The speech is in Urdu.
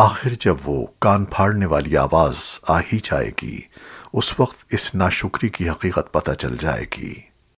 آخر جب وہ کان پھاڑنے والی آواز آ ہی جائے گی، اس وقت اس ناشکری کی حقیقت پتہ چل جائے گی۔